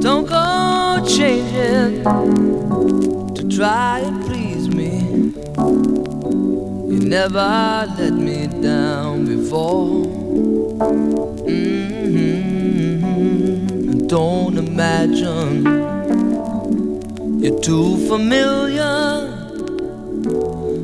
Don't go changing to try and please me. You never let me down before. Mm-hmm. Don't imagine you're too familiar,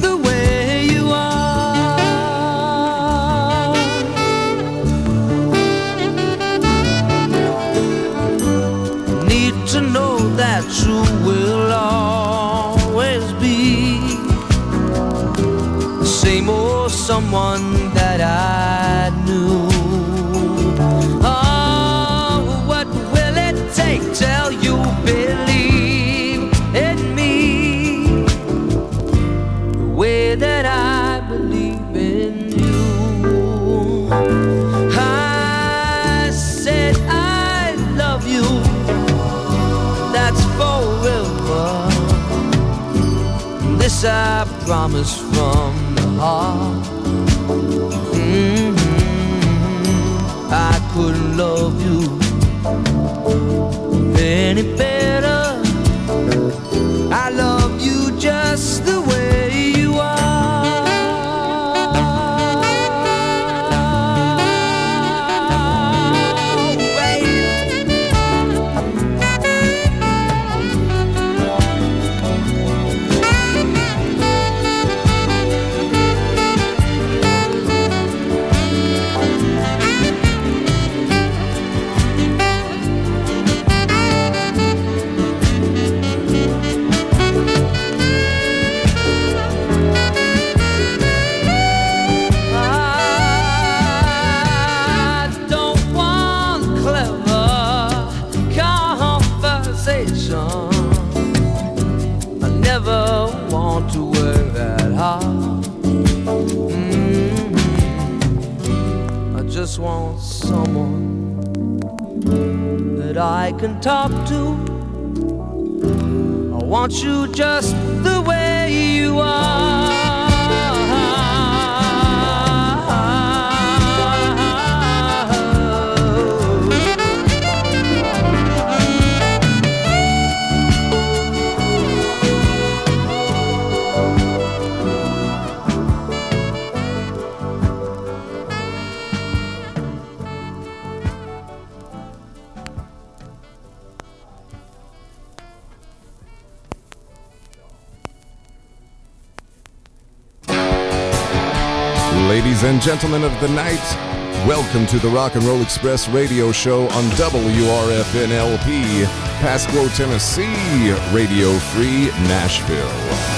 the way you are. Need to know that you will always be the same old someone that I I promise from the heart. Mhm. I couldn't love gentlemen of the night, welcome to the Rock and Roll Express radio show on WRFN LP, Pasquo, Tennessee, Radio Free Nashville.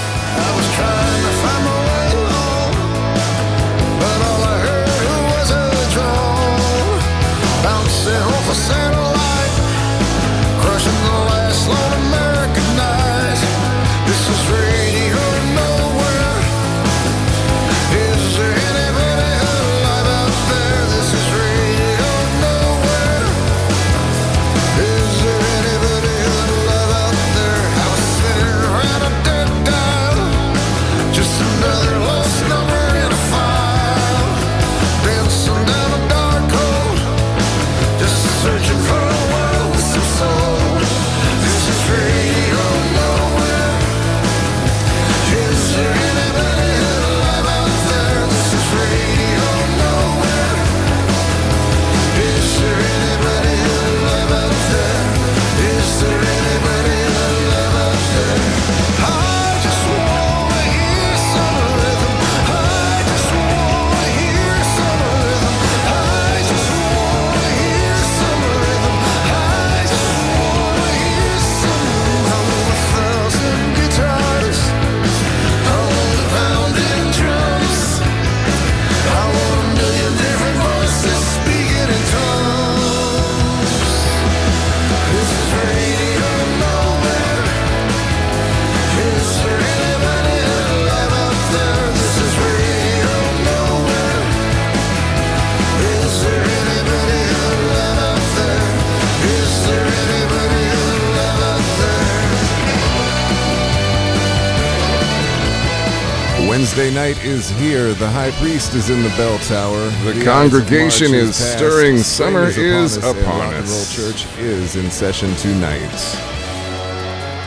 Night is here. The high priest is in the bell tower. The congregation Ides is stirring. Spring Summer is upon us, upon Rock Roll. Church is in session tonight.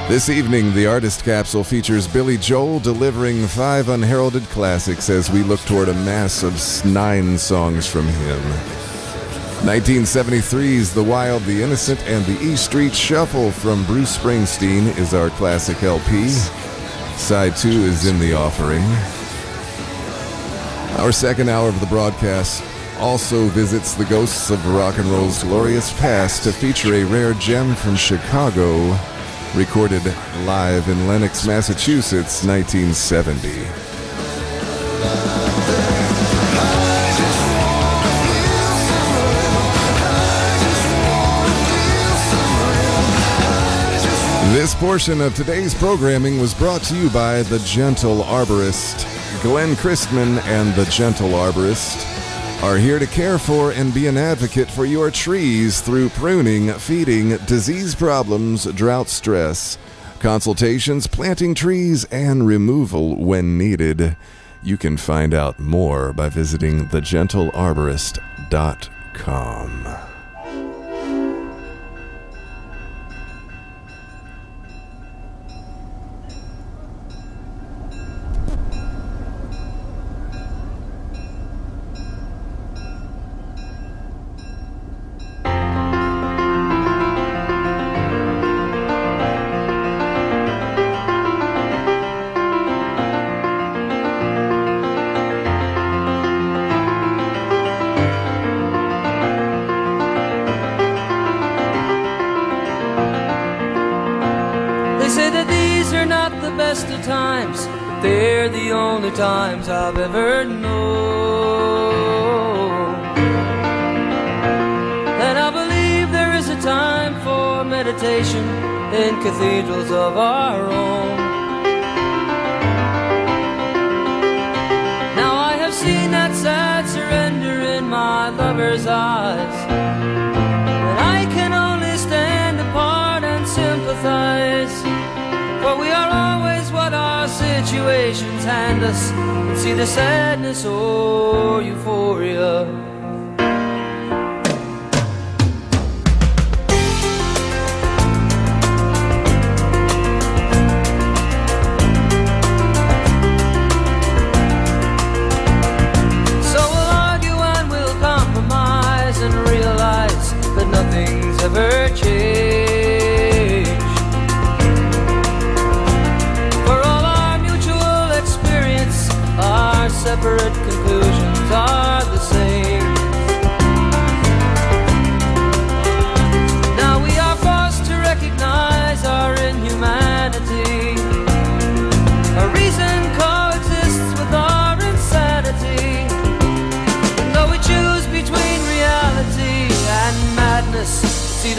This evening, the artist capsule features Billy Joel delivering five unheralded classics as we look toward a mass of nine songs from him. 1973's The Wild, the Innocent, and the E Street Shuffle from Bruce Springsteen is our classic LP. Side 2 is in the offering. Our second hour of the broadcast also visits the ghosts of rock and roll's glorious past to feature a rare gem from Chicago, recorded live in Lenox, Massachusetts, 1970. This portion of today's programming was brought to you by The Gentle Arborist. Glenn Christman and The Gentle Arborist are here to care for and be an advocate for your trees through pruning, feeding, disease problems, drought stress, consultations, planting trees, and removal when needed. You can find out more by visiting thegentlearborist.com. they're the only times I've ever known. And I believe there is a time for meditation in cathedrals of our own. Now I have seen that sad surrender in my lover's eyes. And I can only stand apart and sympathize. We are always what our situations hand us. See the sadness or euphoria.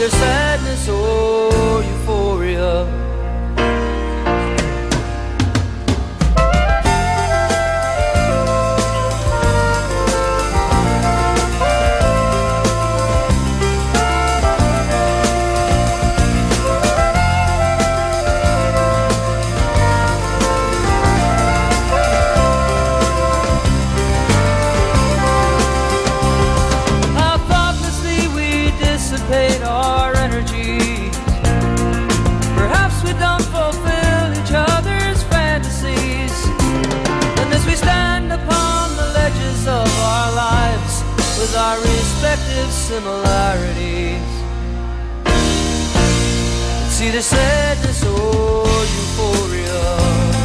Sadness or respective similarities, see the sadness or euphoria.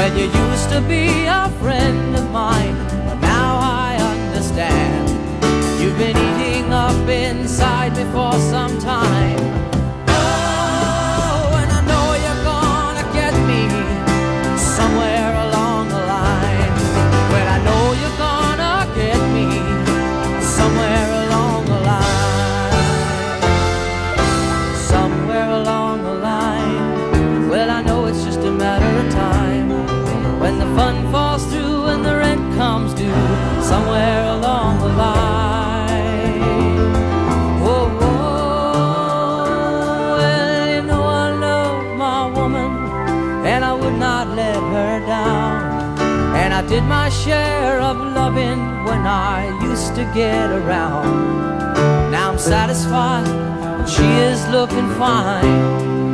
Well, you used to be a friend of mine, but now I understand. You've been eating up inside me for some time. Share of loving when I used to get around. Now I'm satisfied, she is looking fine.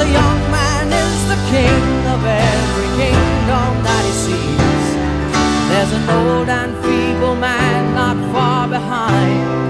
A young man is the king of every kingdom that he sees. There's an old and feeble man not far behind.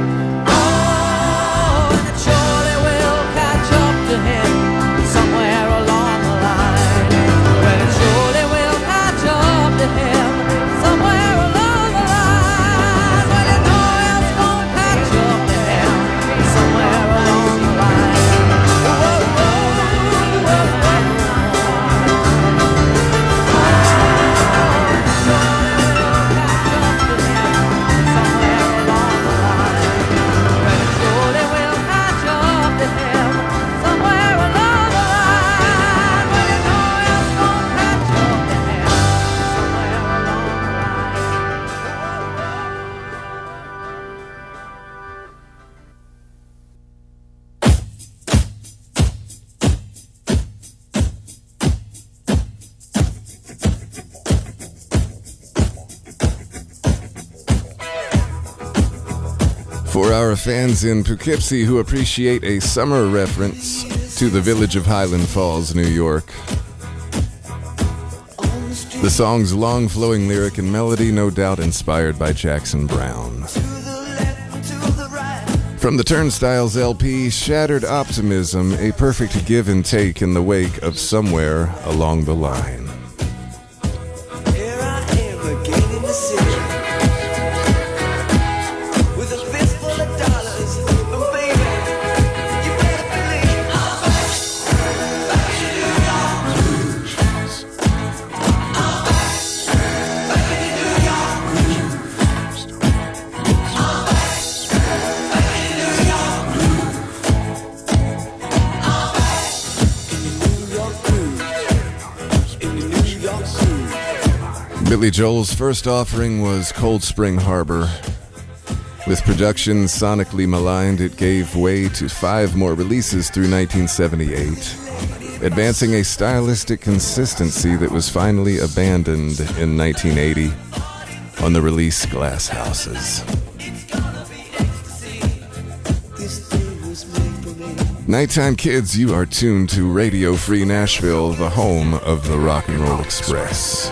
Fans in Poughkeepsie who appreciate a summer reference to the village of Highland Falls, New York, the song's long flowing lyric and melody, no doubt inspired by Jackson Browne. From the Turnstiles LP, Shattered Optimism, a perfect give and take in the wake of Somewhere Along the Line. Billy Joel's first offering was Cold Spring Harbor. With production sonically maligned, it gave way to five more releases through 1978, advancing a stylistic consistency that was finally abandoned in 1980 on the release Glass Houses. Nighttime kids, you are tuned to Radio Free Nashville, the home of the Rock and Roll Express.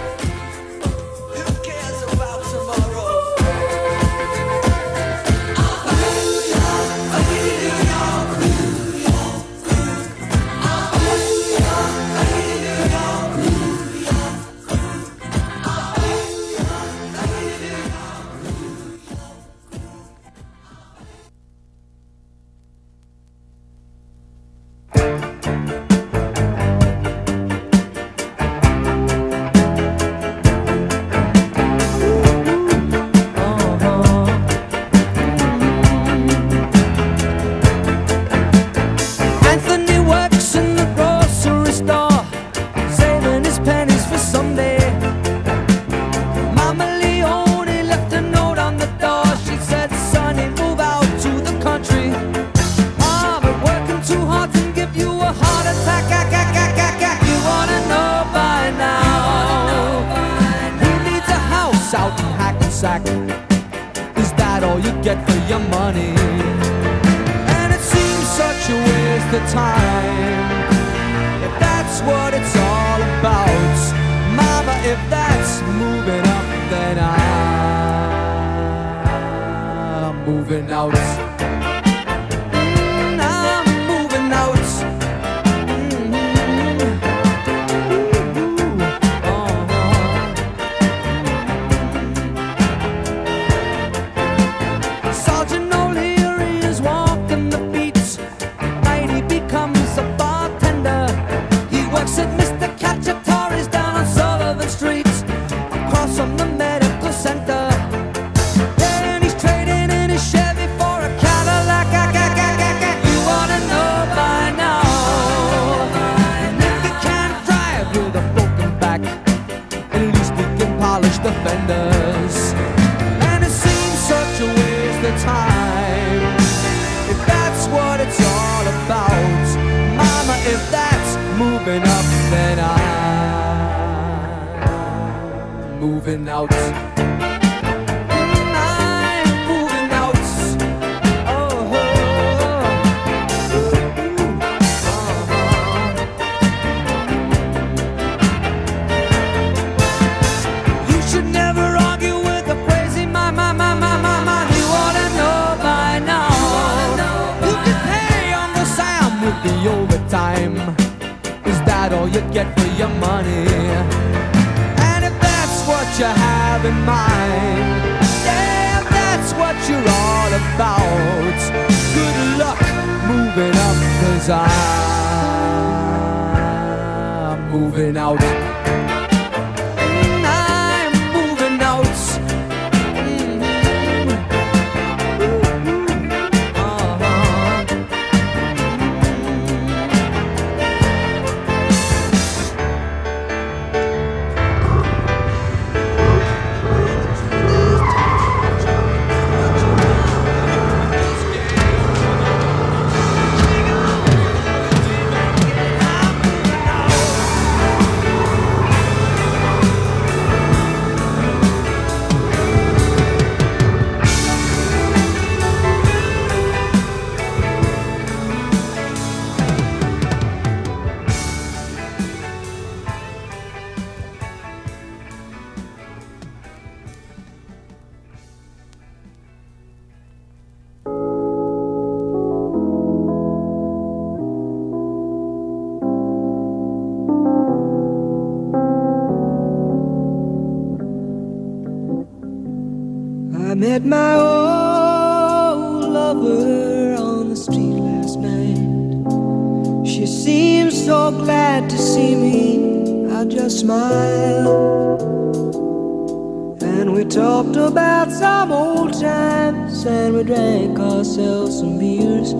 Ourselves some beers.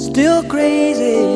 Still crazy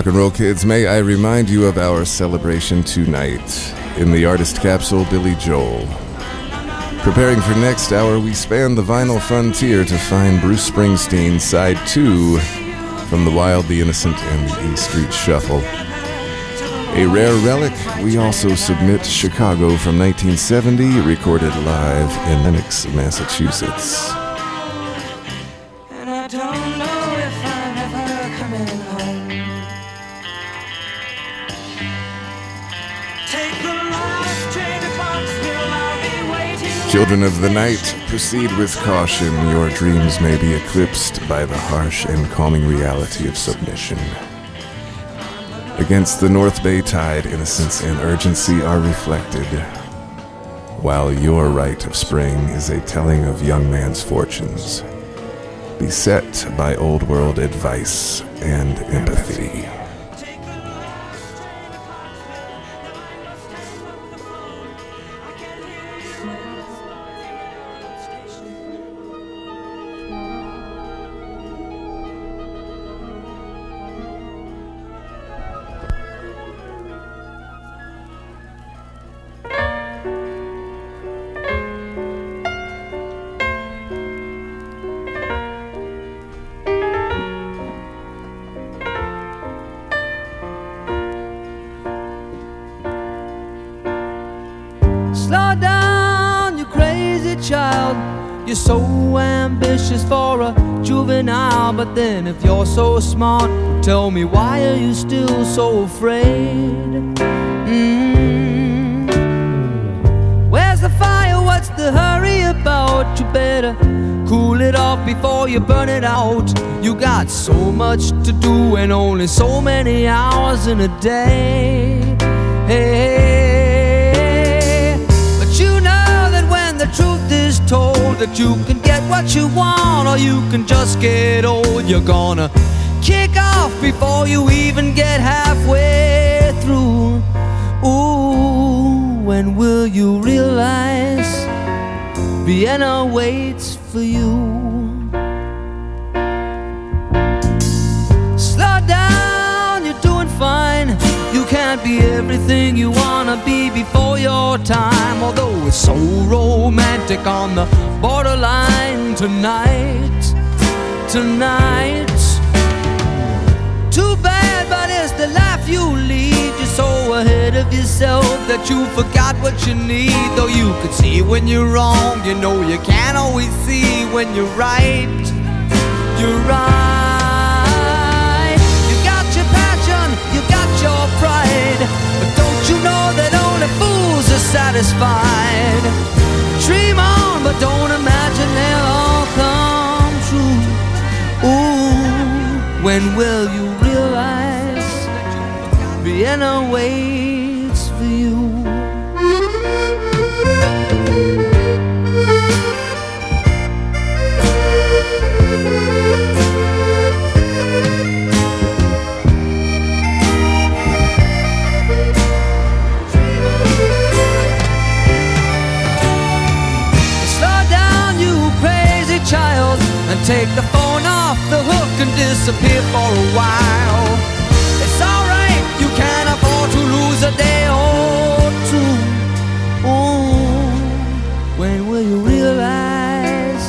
Rock and roll kids, may I remind you of our celebration tonight. In the artist capsule, Billy Joel. Preparing for next hour, we span the vinyl frontier to find Bruce Springsteen Side 2 from The Wild, the Innocent, and the E Street Shuffle. A rare relic, we also submit Chicago from 1970, recorded live in Lenox, Massachusetts. Children of the night, proceed with caution. Your dreams may be eclipsed by the harsh and calming reality of submission. Against the North Bay tide, innocence and urgency are reflected, while your rite of spring is a telling of young man's fortunes, beset by old world advice and empathy. Smart, tell me why are you still so afraid? Mm. Where's the fire? What's the hurry about? You better cool it off before you burn it out. You got so much to do and only so many hours in a day. Hey, but you know that when the truth is told that you can get what you want or you can just get old, you're gonna before you even get halfway through. Ooh, when will you realize Vienna waits for you? Slow down, you're doing fine. You can't be everything you wanna be before your time. Although it's so romantic on the borderline tonight, tonight. Too bad, but it's the life you lead. You're so ahead of yourself that you forgot what you need. Though you could see when you're wrong, you know you can't always see when you're right. You're right. You got your passion, you got your pride. But don't you know that only fools are satisfied? Dream on, but don't imagine they'll all come true. Ooh, when will you realize Vienna waits for you? Slow down, you crazy child, and take disappear for a while. It's alright, you can afford to lose a day or two. Ooh, when will you realize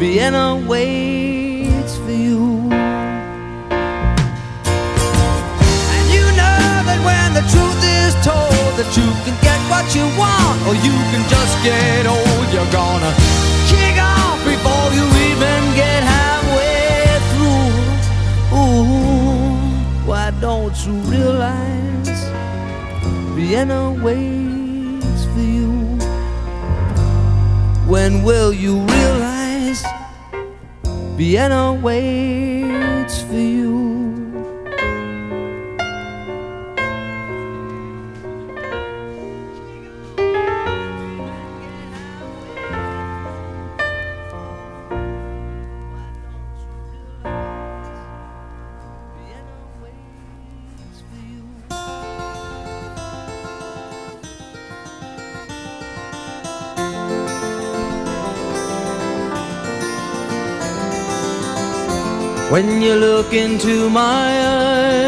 Vienna waits for you? And you know that when the truth is told that you can get what you want or you can just get old, you're gonna kick off before you even get halfway don't you realize Vienna waits for you? When will you realize Vienna waits for you? When you look into my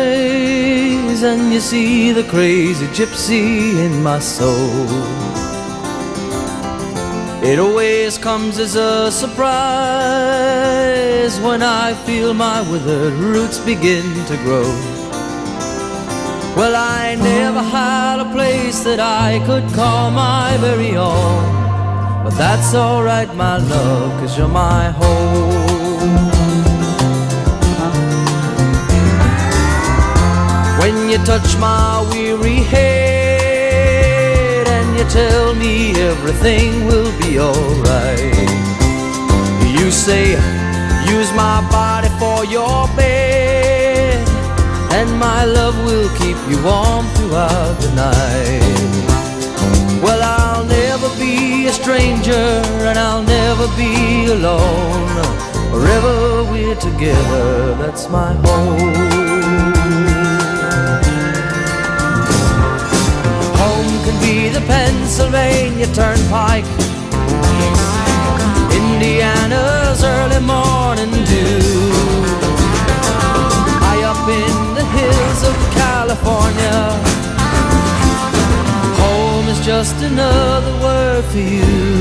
eyes and you see the crazy gypsy in my soul, it always comes as a surprise when I feel my withered roots begin to grow. Well, I never had a place that I could call my very own. But that's alright, my love, cause you're my home. When you touch my weary head and you tell me everything will be alright. You say, use my body for your bed, and my love will keep you warm throughout the night. Well, I'll never be a stranger, and I'll never be alone. Wherever we're together, that's my. Home can be the Pennsylvania Turnpike, Indiana's early morning dew. High up in the hills of California, home is just another word for you.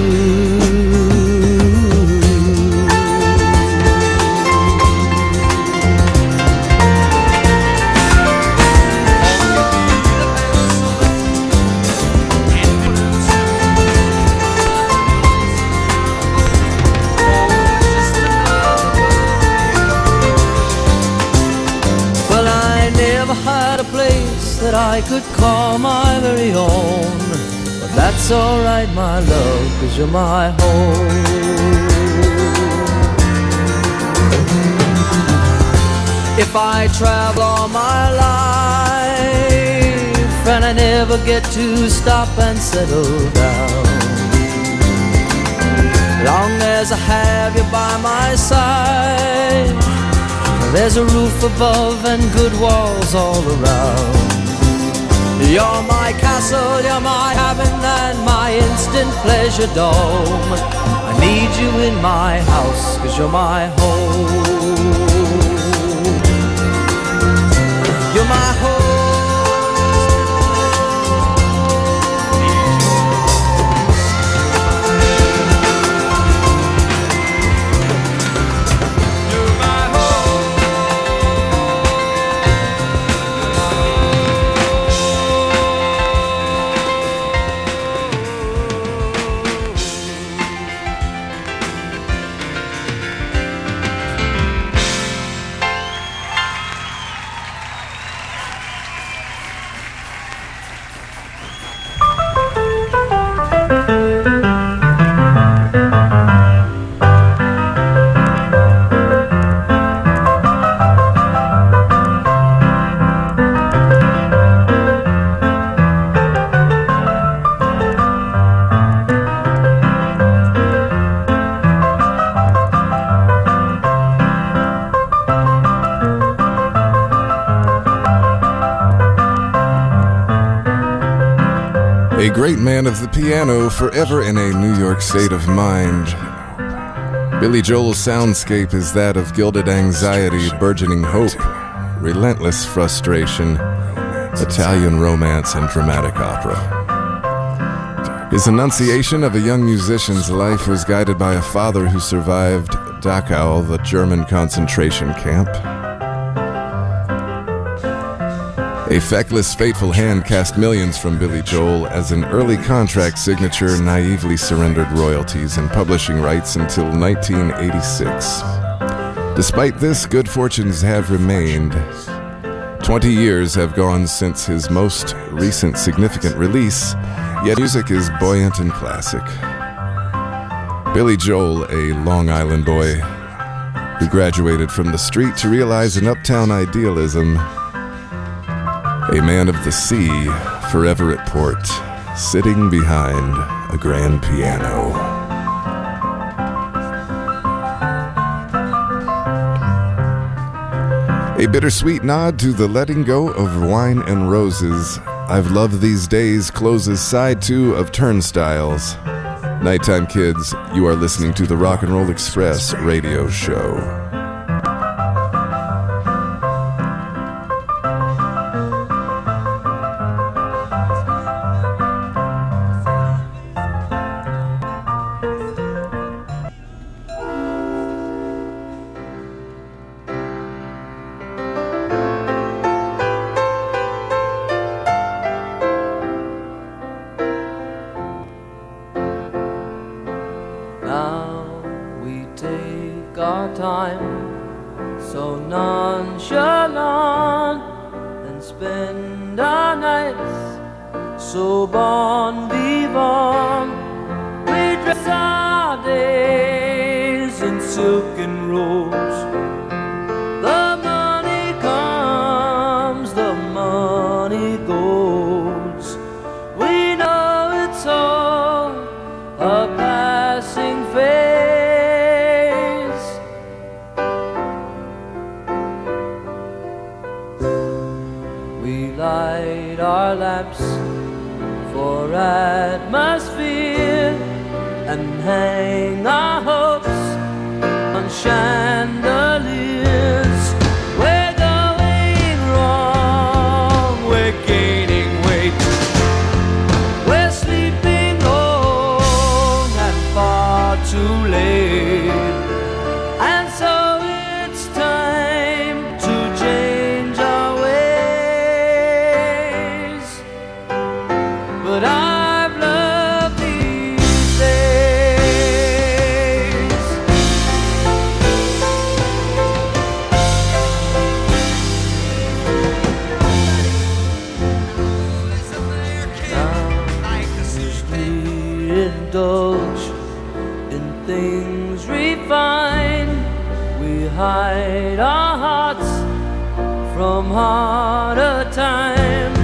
That's alright, my love, cause you're my home. If I travel all my life and I never get to stop and settle down. Long as I have you by my side, there's a roof above and good walls all around. You're my castle, you're my heaven and my instant pleasure dome. I need you in my house, cause you're my home. You're my home. Man of the piano, forever in a New York state of mind. Billy Joel's soundscape is that of gilded anxiety, burgeoning hope, relentless frustration, Italian romance, and dramatic opera. His enunciation of a young musician's life was guided by a father who survived Dachau, the German concentration camp. A feckless, fateful hand cast millions from Billy Joel as an early contract signature naively surrendered royalties and publishing rights until 1986. Despite this, good fortunes have remained. Twenty years have gone since his most recent significant release, yet music is buoyant and classic. Billy Joel, a Long Island boy who graduated from the street to realize an uptown idealism, a man of the sea, forever at port, sitting behind a grand piano. A bittersweet nod to the letting go of wine and roses. I've loved these days closes side two of Turnstiles. Nighttime kids, you are listening to the Rock and Roll Express radio show. indulge in things refined. We hide our hearts from harder times.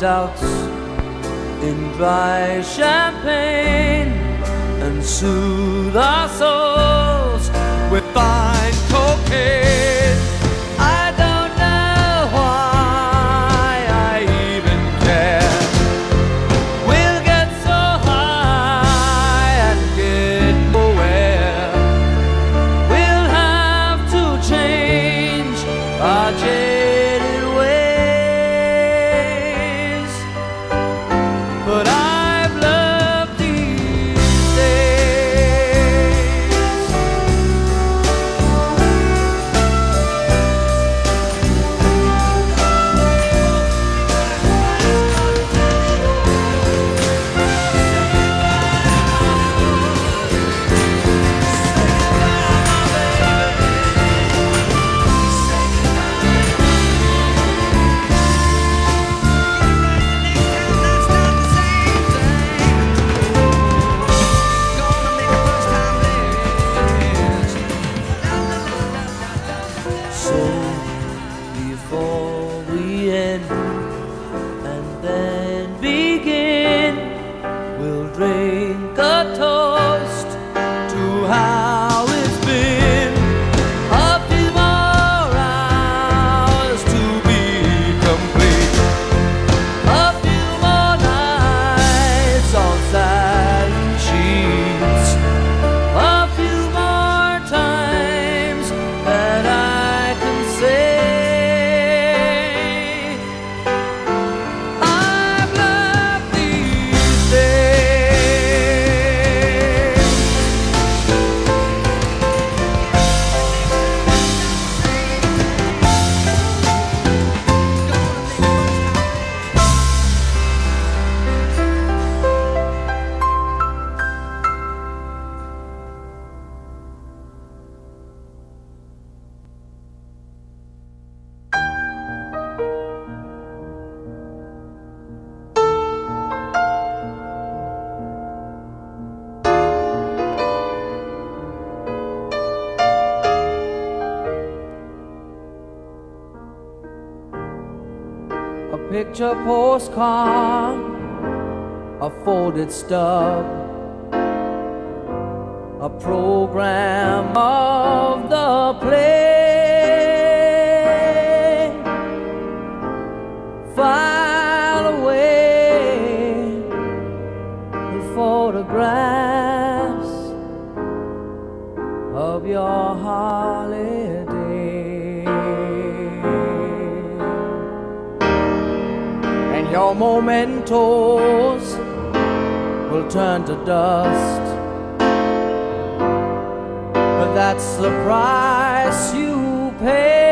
doubts in dry champagne and soothe our souls with fine cocaine. pit stop, a program of the play. File away the photographs of your holiday. your mementos turn to dust. But that's the price you pay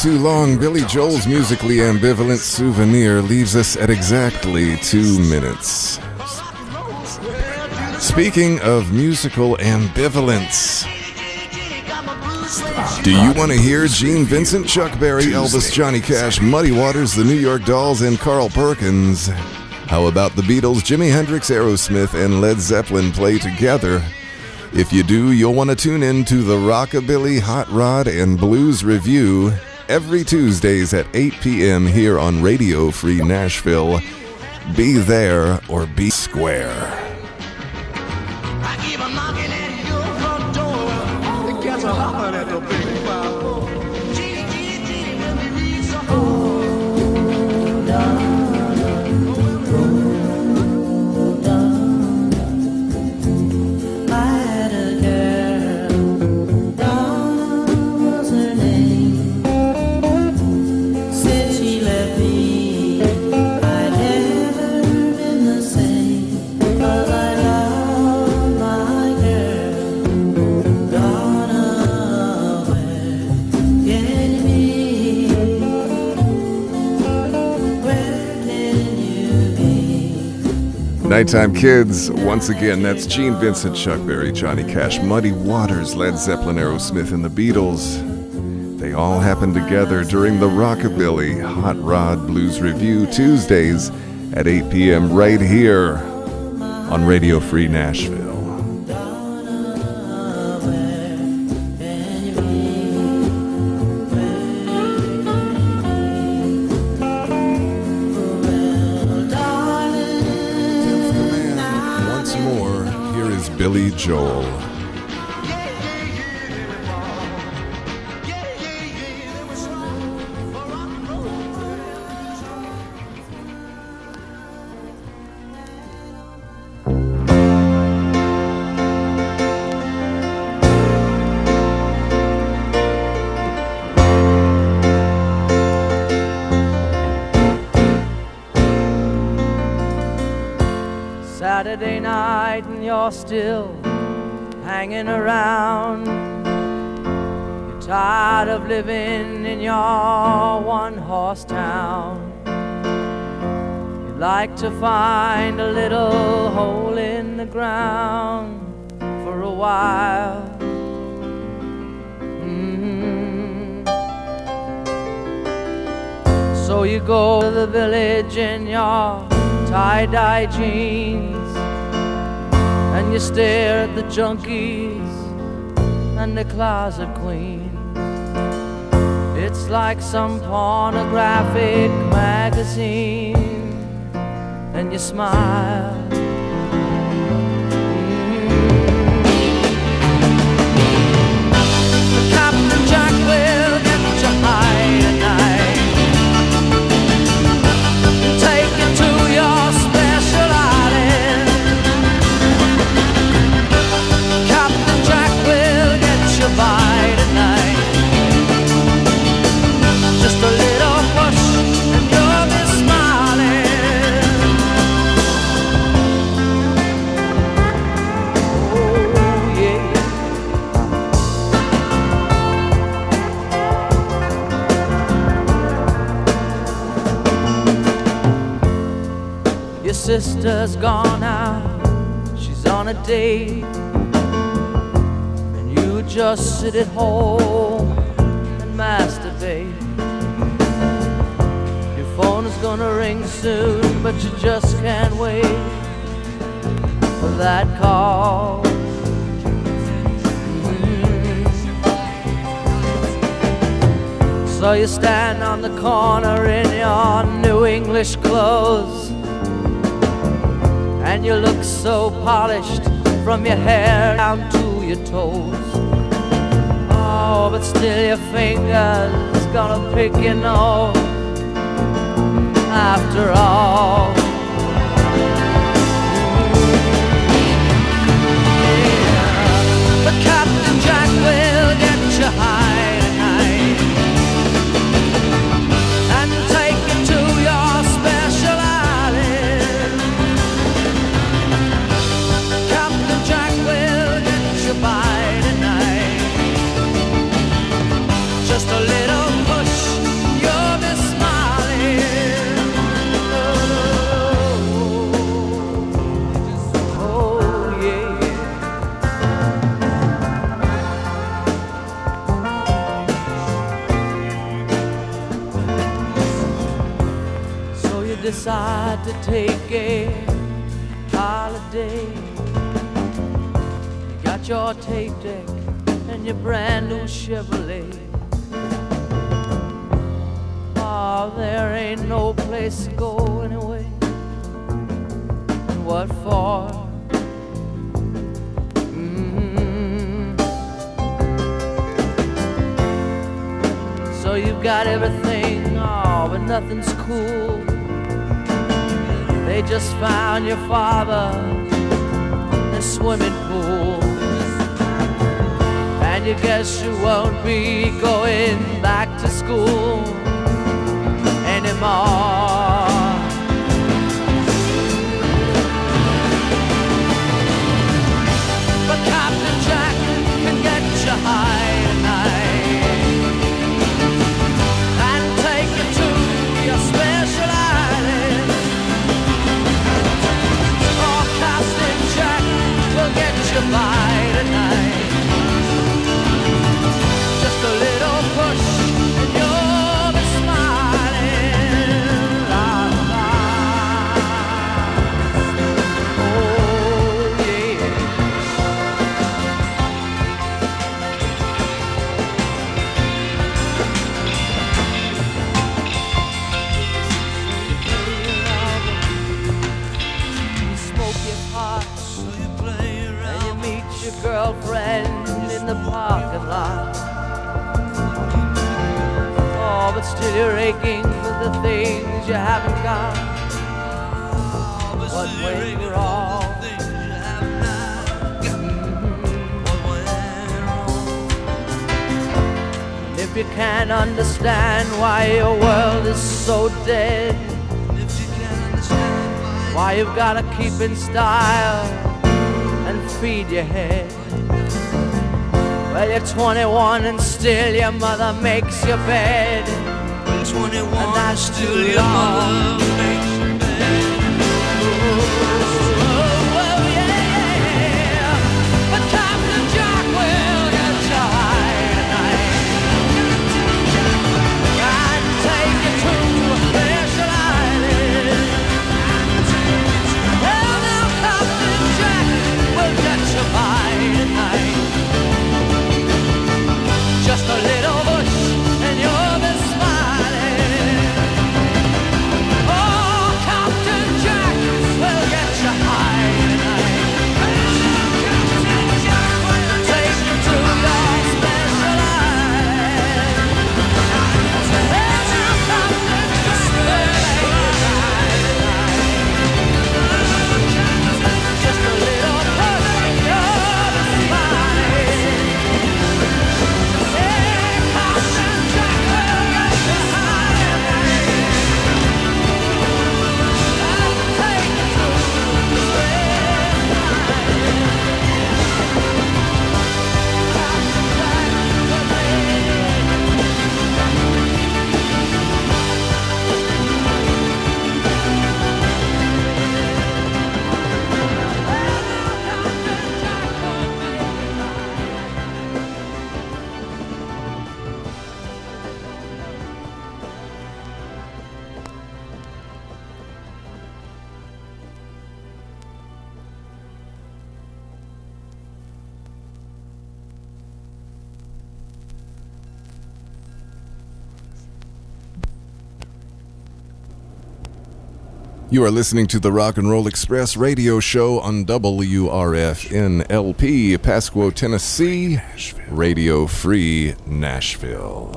too long, Billy Joel's musically ambivalent souvenir leaves us at exactly two minutes. Speaking of musical ambivalence, do you want to hear Gene Vincent, Chuck Berry, Elvis, Johnny Cash, Muddy Waters, the New York Dolls, and Carl Perkins? How about the Beatles, Jimi Hendrix, Aerosmith, and Led Zeppelin play together? If you do, you'll want to tune in to the Rockabilly Hot Rod and Blues Review every Tuesdays at 8 p.m. here on Radio Free Nashville. Be there or be square. Nighttime Kids, once again, that's Gene Vincent, Chuck Berry, Johnny Cash, Muddy Waters, Led Zeppelin, Aerosmith, and the Beatles. They all happened together during the Rockabilly Hot Rod Blues Review Tuesdays at 8 p.m. right here on Radio Free Nashville. Saturday night and you're still hanging around. You're tired of living in your one horse town. You'd like to find a little hole in the ground for a while. Mhm. So you go to the village in your tie dye jeans and you stare at the junkies and the closet queens. It's like some pornographic magazine, and you smile. Sister's gone out, she's on a date, and you just sit at home and masturbate. Your phone is gonna ring soon, but you just can't wait for that call. Mm. So you stand on the corner in your new English clothes, and you look so polished from your hair down to your toes. Oh, but still your fingers gonna pick your nose after all. Decide to take a holiday. You got your tape deck and your brand new Chevrolet. Oh, there ain't no place to go anyway. And what for? Mm. So you've got everything, oh, but nothing's cool. They just found your father in a swimming pool. And you guess you won't be going back to school anymore. Mother makes your bed. 21 And that's still too long. You are listening to the Rock and Roll Express radio show on WRFN LP, Pasquo, Tennessee, Radio Free Nashville.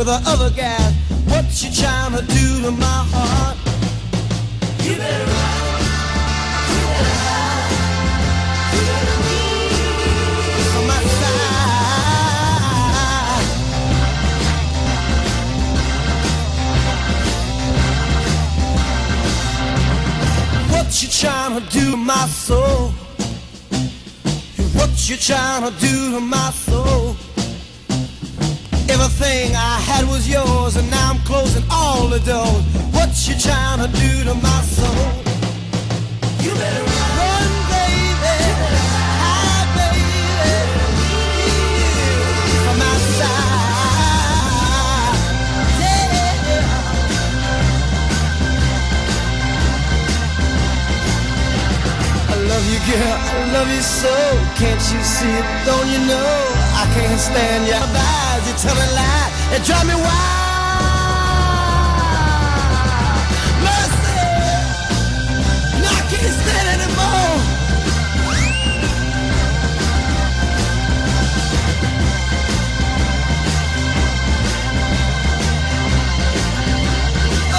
With the other guy. What you trying to do to my heart? You better run. You better hide. You better my side. What you trying to do to my soul? What you trying to do to my soul? Everything I had was yours, and now I'm closing all the doors. What you trying to do to my soul? You better run, baby. Hide, baby. From my side. I love you, girl. I love you so. Can't you see it? Don't you know? I can't stand your lies. You tell me lies. It drive me wild. Mercy. I can't stand anymore. Oh,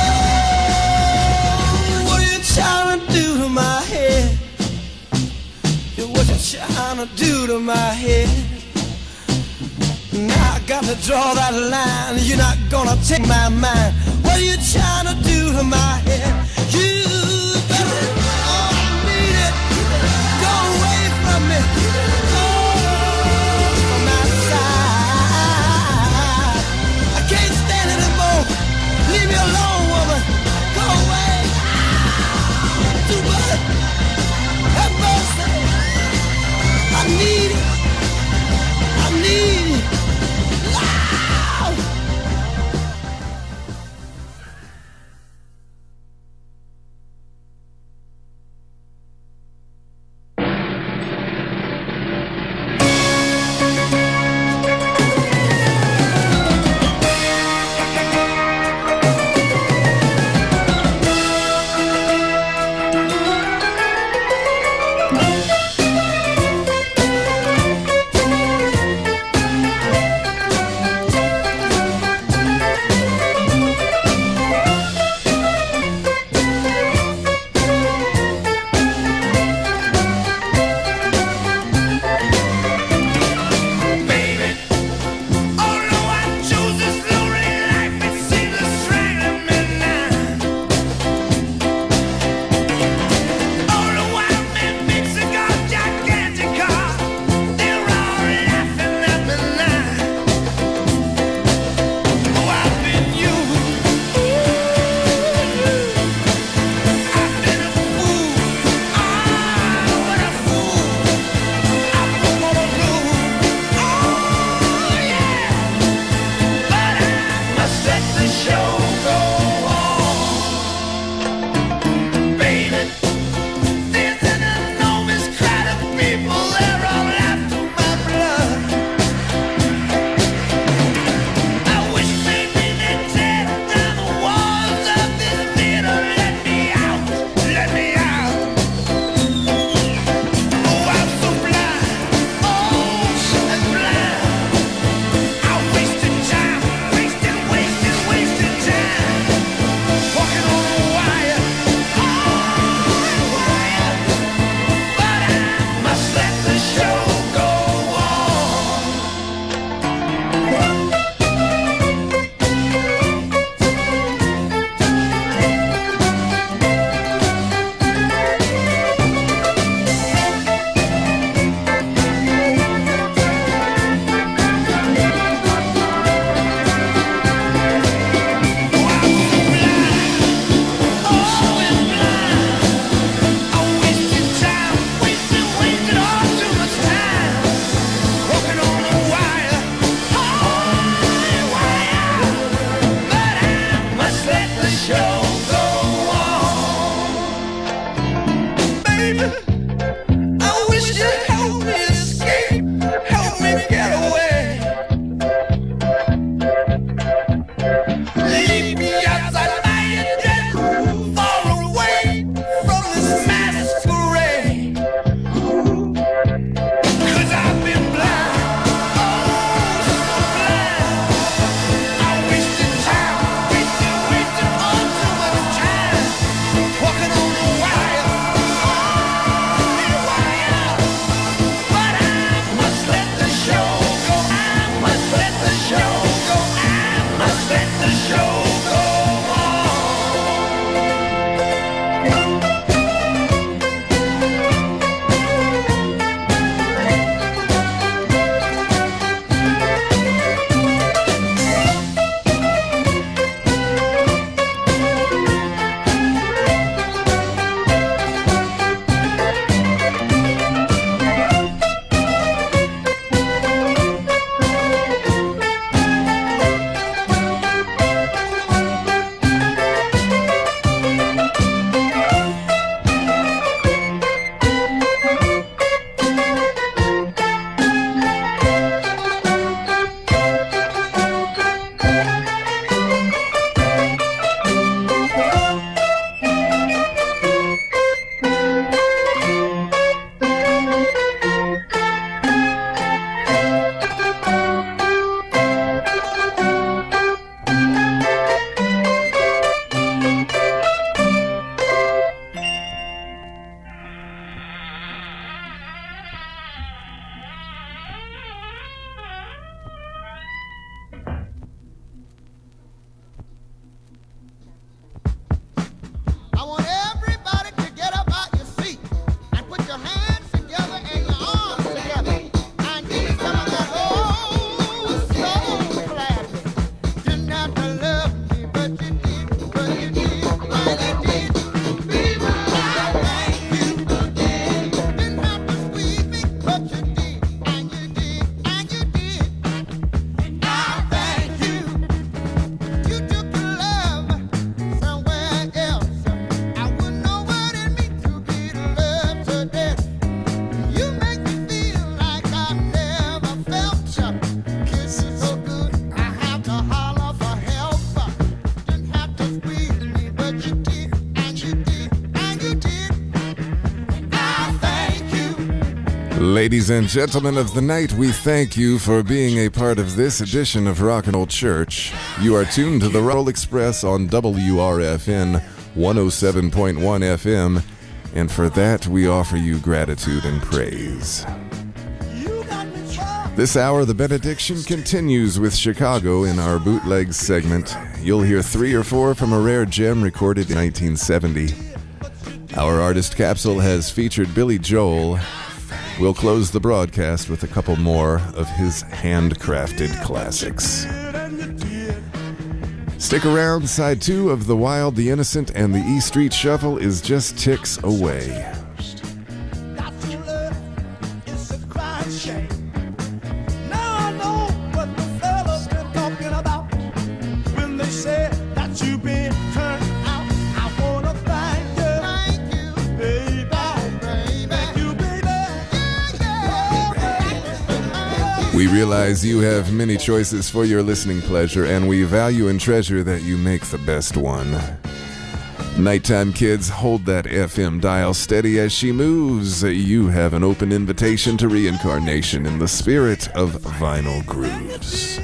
what are you trying to do to my head? What you tryna do to my head? Got to draw that line. You're not gonna take my mind. What are you trying to do to my head? Ladies and gentlemen of the night, we thank you for being a part of this edition of Rock and Roll Church. You are tuned to the Roll Express on WRFN 107.1 FM, and for that we offer you gratitude and praise. This hour, the benediction continues with Chicago in our bootlegs segment. You'll hear three or four from a rare gem recorded in 1970. Our artist capsule has featured Billy Joel. We'll close the broadcast with a couple more of his handcrafted classics. Stick around, side two of The Wild, the Innocent, and the E Street Shuffle is just ticks away. Realize you have many choices for your listening pleasure, and we value and treasure that you make the best one. Nighttime kids, hold that FM dial steady as she moves. You have an open invitation to reincarnation in the spirit of vinyl grooves.